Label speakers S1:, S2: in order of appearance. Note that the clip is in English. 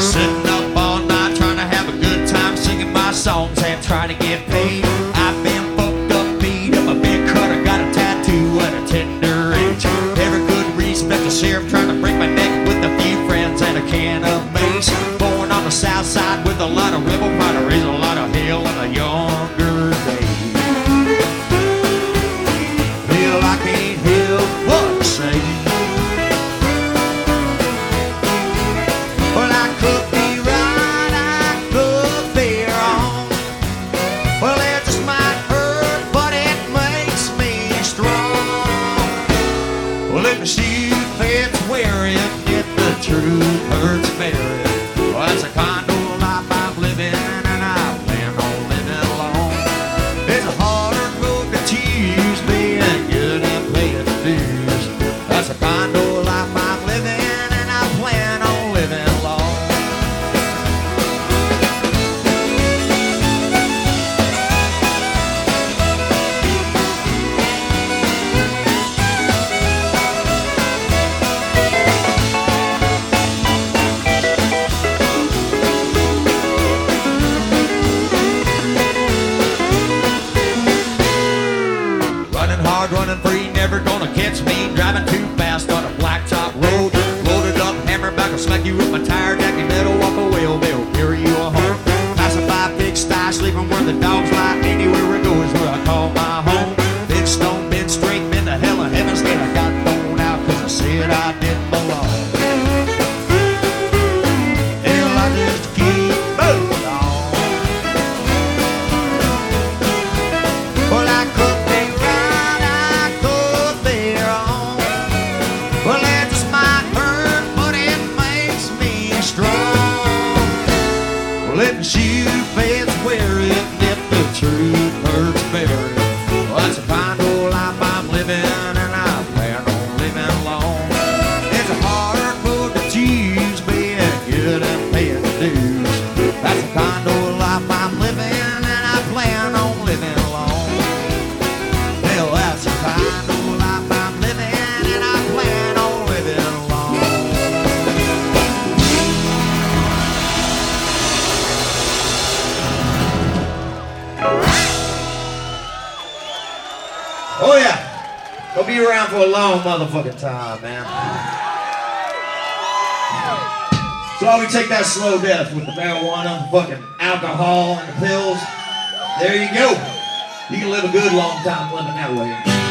S1: Sitting up all night trying to have a good time singing my songs and trying to get paid. I've been fucked up, beat up, a big cut. I got a tattoo at a tender age. Every good reason that the sheriff trying to break my neck with a few friends and a can of mace. Born on the south side. Shoe fits wearing, if the truth hurts bearing, well, that's a Running running free, never gonna catch me. Driving too fast on a blacktop road. Loaded up, hammer back, I'll smack you with my tire jack. You better walk away, or they'll carry you home. Passing by big sty, sleeping where the dogs lie. Well, just might hurt, but it makes me strong. Well, if the shoe fits, wear it, if the truth hurts, bear Oh yeah, gonna be around for a long motherfucking time, man. So we take that slow death with the marijuana, fucking alcohol, and the pills. There you go. You can live a good long time living that way.